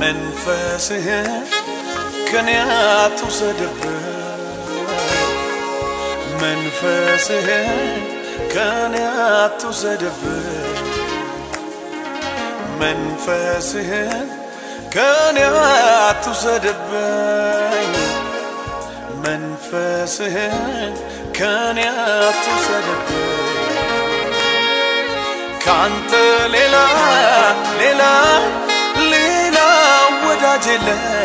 መንፈስህን ከኔ አትውሰድብኝ መንፈስህን ከኔ አትውሰድብኝ መንፈስህን ከኔ አትውሰድብኝ መንፈስህን ከኔ አትውሰድብኝ ካንተ ሌላ ሌላ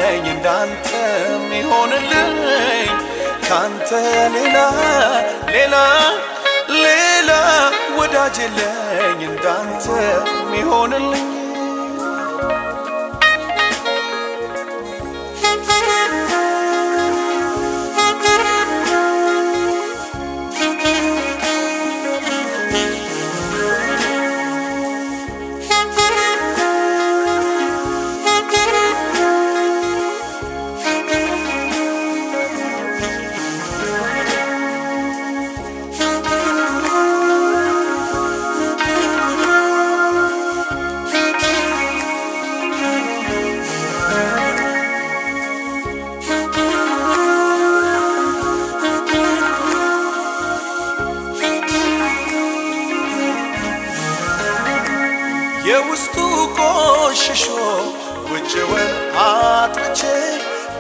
የለኝ እንዳንተ የሚሆንልኝ ካንተ ሌላ ሌላ ሌላ ወዳጅ የለኝ። እንዳንተ የሚሆንልኝ የውስጡ ቆሽሾ ውጭውን አጥርቼ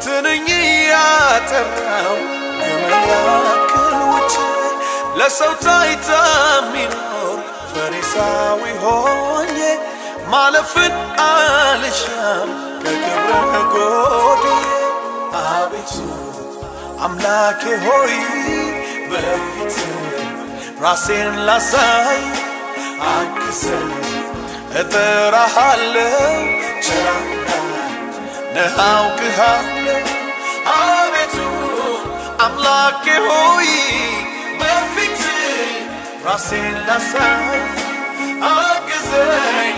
ትንኝ ያጠራው ግመል ውጭ ለሰው ታይታ የሚኖር ፈሪሳዊ ሆኜ ማለፍን አልሻም ከክብርህ ጎድዬ አቤቱ አምላኬ ሆይ በፊት ራሴን ላሳይ አግዘኝ እጠራሃለሁ ቸራና ነህ አውቅሃለሁ አቤቱ አምላኬ ሆይ በፊት ራሴን ላሳይ አግዘኝ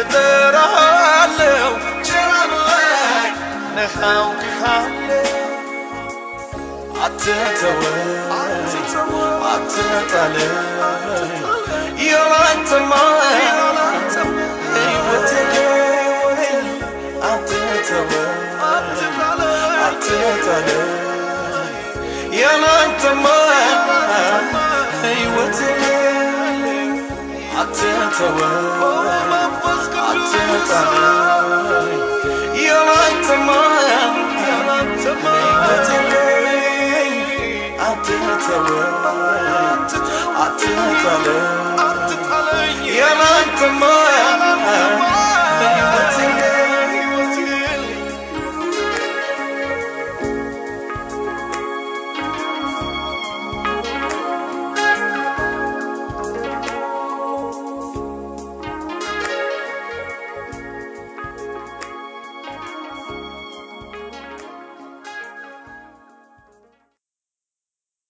እጠራሃለሁ ቸራና ነህ አውቅሃለሁ አትተወኝ አትጣለኝ ያላንተማ وتتلي يا ما انت ما ايوه تلي حتى توالي حتى تلي يا ما انت ما ايوه تلي حتى توالي حتى تلي يا ما انت ما